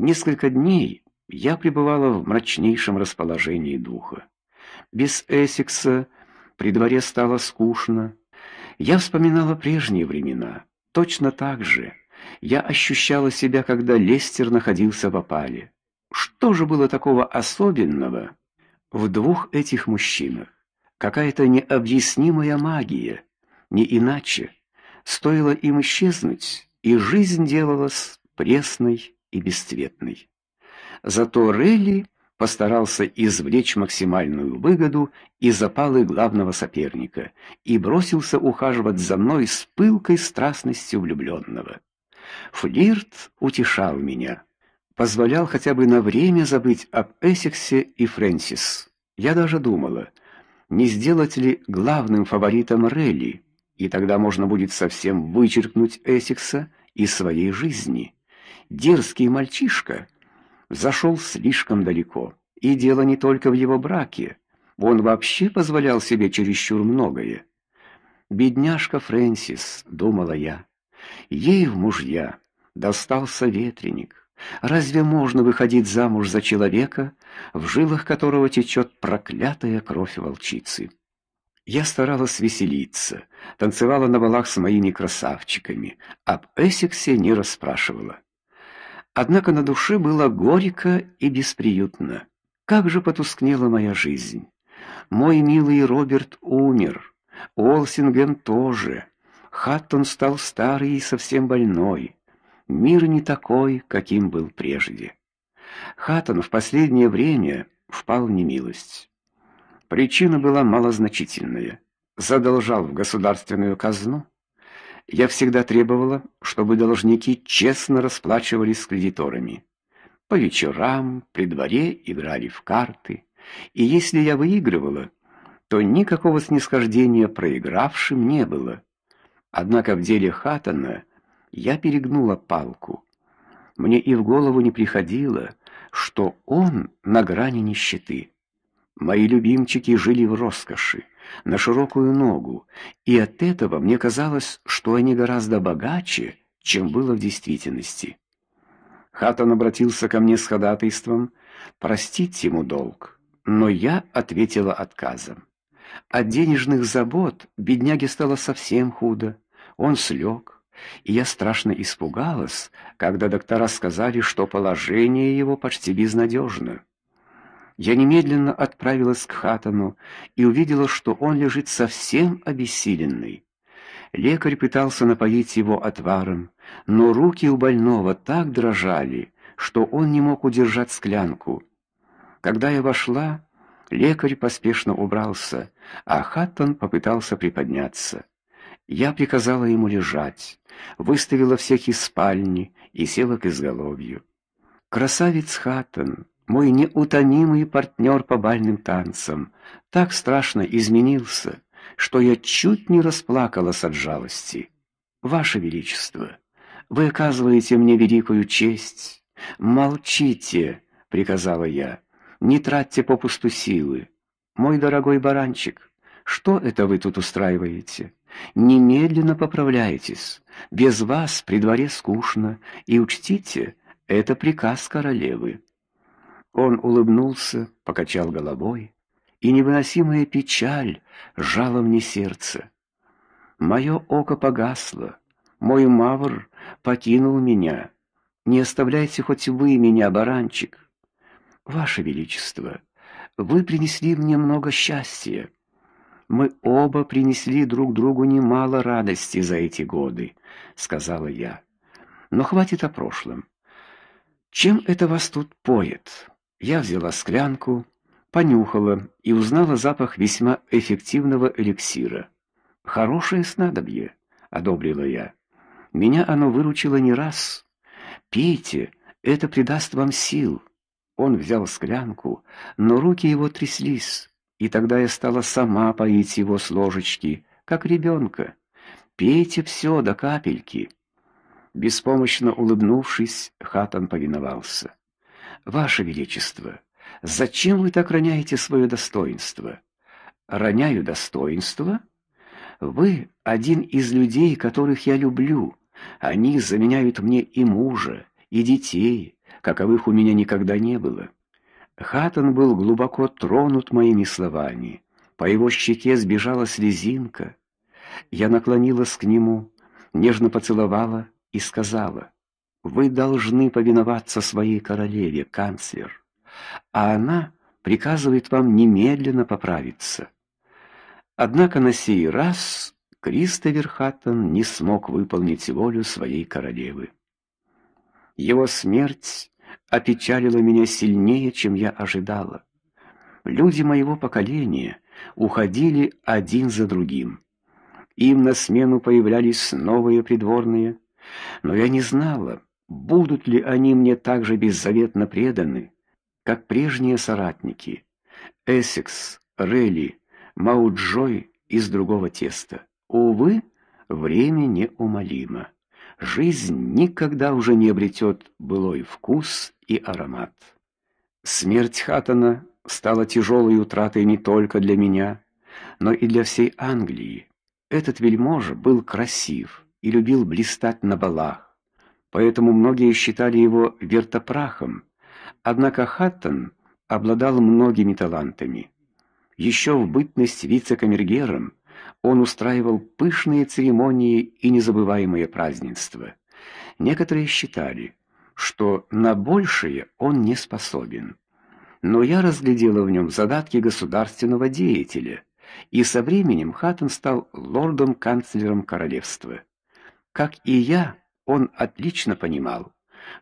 Несколько дней я пребывала в мрачнейшем расположении духа. Без Эссекса при дворе стало скучно. Я вспоминала прежние времена. Точно так же я ощущала себя, когда Лестер находился в опале. Что же было такого особенного в двух этих мужчинах? Какая-то необъяснимая магия, не иначе. Стоило им исчезнуть, и жизнь делалась пресной и бесцветной. Зато Релли постарался извлечь максимальную выгоду из запалы главного соперника и бросился ухаживать за мной с пылкой страстностью влюбленного. Флирт утешал меня, позволял хотя бы на время забыть об Эссексе и Фрэнсис. Я даже думала, не сделать ли главным фаворитом Релли, и тогда можно будет совсем вычеркнуть Эссекса из своей жизни. Дерзкий мальчишка зашел слишком далеко. И дело не только в его браке. Он вообще позволял себе чересчур многое. Бедняжка Фрэнсис, думала я. Ей в мужья достался ветреник. Разве можно выходить замуж за человека, в жилах которого течет проклятая кровь волчицы? Я старалась веселиться, танцевала на балах с моими красавчиками, об Эссексе не расспрашивала. Однако на душе было горько и бесприютно. Как же потускнела моя жизнь. Мой милый Роберт умер, Олсинген тоже. Хаттон стал старый и совсем больной. Мир не такой, каким был прежде. Хаттон в последнее время впал в немилость. Причина была малозначительная. Задолжал в государственную казну, я всегда требовала, чтобы должники честно расплачивались с кредиторами. По вечерам при дворе играли в карты, и если я выигрывала, то никакого снисхождения проигравшим не было. Однако в деле Хатана я перегнула палку. Мне и в голову не приходило, что он на грани нищеты. Мои любимчики жили в роскоши на широкую ногу, и от этого мне казалось, что они гораздо богаче, чем было в действительности. Хатон обратился ко мне с ходатайством простить ему долг, но я ответила отказом. От денежных забот бедняге стало совсем худо. Он слег, и я страшно испугалась, когда доктора сказали, что положение его почти безнадежно. Я немедленно отправилась к Хатану и увидела, что он лежит совсем обессиленный. Лекарь пытался напоить его отваром, но руки у больного так дрожали, что он не мог удержать склянку. Когда я вошла, лекарь поспешно убрался, а Хаттон попытался приподняться. Я приказала ему лежать, выставила всех из спальни и села к изголовью. Красавец Хаттон мой неутомимый партнер по бальным танцам, так страшно изменился, что я чуть не расплакалась от жалости. Ваше величество, вы оказываете мне великую честь. Молчите, приказала я. Не тратьте попусту силы. Мой дорогой баранчик, что это вы тут устраиваете? Немедленно поправляйтесь. Без вас при дворе скучно, и учтите, это приказ королевы. Он улыбнулся, покачал головой, и невыносимая печаль сжала мне сердце. Мое око погасло, мой мавр покинул меня. Не оставляйте хоть вы меня, баранчик. Ваше величество, вы принесли мне много счастья. Мы оба принесли друг другу немало радости за эти годы, сказала я. Но хватит о прошлом. Чем это вас тут поет? Я взяла склянку, понюхала и узнала запах весьма эффективного эликсира. Хорошее снадобье, одобрила я. Меня оно выручило не раз. Пейте, это придаст вам сил. Он взял склянку, но руки его тряслись, и тогда я стала сама поить его с ложечки, как ребенка. Пейте все до капельки. Беспомощно улыбнувшись, Хатан повиновался. Ваше величество, зачем вы так роняете свое достоинство? Роняю достоинство? Вы один из людей, которых я люблю. Они заменяют мне и мужа, и детей, каковых у меня никогда не было. Хаттон был глубоко тронут моими словами. По его щеке сбежала слезинка. Я наклонилась к нему, нежно поцеловала и сказала: "Вы должны повиноваться своей королеве, канцлер, а она приказывает вам немедленно поправиться". Однако на сей раз Кристофер Хаттон не смог выполнить волю своей королевы. Его смерть опечалила меня сильнее, чем я ожидала. Люди моего поколения уходили один за другим. Им на смену появлялись новые придворные, но я не знала, будут ли они мне так же беззаветно преданы, как прежние соратники Эссекс, Релли, Мауджой из другого теста. Увы, время неумолимо. Жизнь никогда уже не обретет былой вкус и аромат. Смерть Хаттона стала тяжелой утратой не только для меня, но и для всей Англии. Этот вельможа был красив и любил блистать на балах, поэтому многие считали его вертопрахом. Однако Хаттон обладал многими талантами. Еще в бытность вице-камергером он устраивал пышные церемонии и незабываемые празднества. Некоторые считали, что на большее он не способен. Но я разглядела в нем задатки государственного деятеля, и со временем Хаттон стал лордом-канцлером королевства. Как и я, он отлично понимал,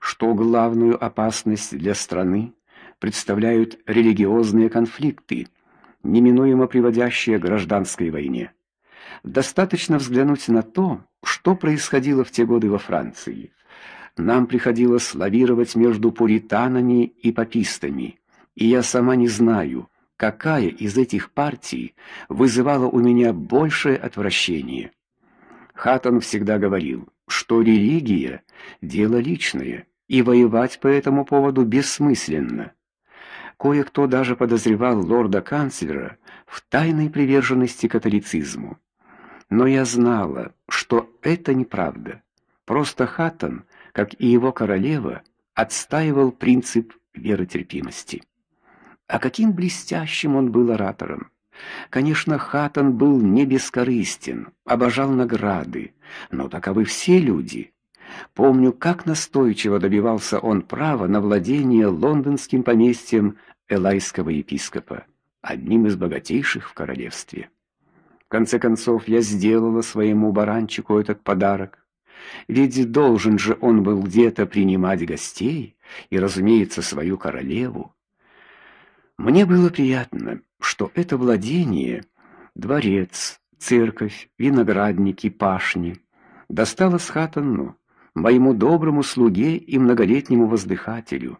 что главную опасность для страны представляют религиозные конфликты, неминуемо приводящие к гражданской войне. Достаточно взглянуть на то, что происходило в те годы во Франции. Нам приходилось лавировать между пуританами и папистами, и я сама не знаю, какая из этих партий вызывала у меня большее отвращение. Хаттон всегда говорил, что религия дело личное, и воевать по этому поводу бессмысленно. Кое-кто даже подозревал лорда-канцлера в тайной приверженности католицизму. Но я знала, что это неправда. Просто Хаттон, как и его королева, отстаивал принцип веротерпимости. А каким блестящим он был оратором! Конечно, Хаттон был не бескорыстен, обожал награды, но таковы все люди. Помню, как настойчиво добивался он права на владение лондонским поместьем элайского епископа, одним из богатейших в королевстве. В конце концов, я сделала своему баранчику этот подарок. Ведь должен же он был где-то принимать гостей и, разумеется, свою королеву. Мне было приятно, что это владение, дворец, церковь, виноградники, пашни досталось Хаттону, моему доброму слуге и многолетнему воздыхателю.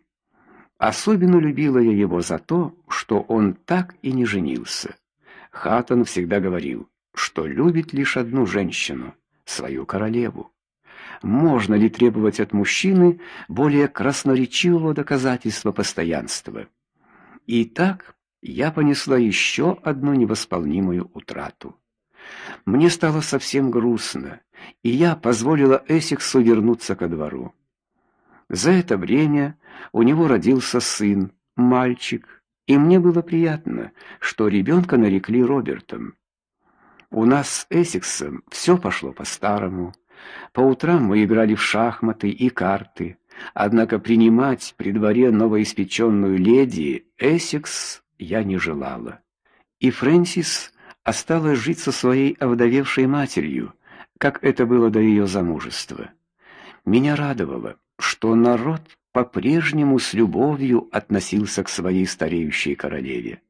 Особенно любила я его за то, что он так и не женился. Хаттон всегда говорил, что любит лишь одну женщину свою королеву. Можно ли требовать от мужчины более красноречивого доказательства постоянства? И так я понесла еще одну невосполнимую утрату. Мне стало совсем грустно, и я позволила Эссексу вернуться ко двору. За это время у него родился сын, мальчик, и мне было приятно, что ребенка нарекли Робертом. У нас с Эссексом все пошло по-старому. По утрам мы играли в шахматы и карты. Однако принимать при дворе новоиспеченную леди Эссекс я не желала. И Фрэнсис осталась жить со своей овдовевшей матерью, как это было до ее замужества. Меня радовало, что народ по-прежнему с любовью относился к своей стареющей королеве.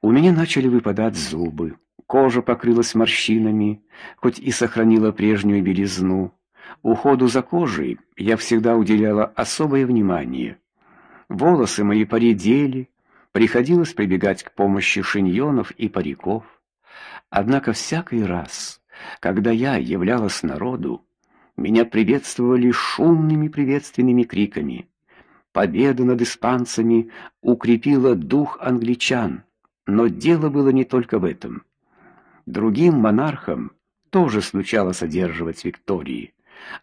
У меня начали выпадать зубы, кожа покрылась морщинами, хоть и сохранила прежнюю белизну. Уходу за кожей я всегда уделяла особое внимание. Волосы мои поредели, приходилось прибегать к помощи шиньонов и париков. Однако всякий раз, когда я являлась народу, меня приветствовали шумными приветственными криками. Победа над испанцами укрепила дух англичан, но дело было не только в этом. Другим монархам тоже случалось одерживать виктории,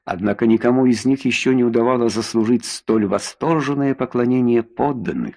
Однако никому из них еще не удавалось заслужить столь восторженное поклонение подданных.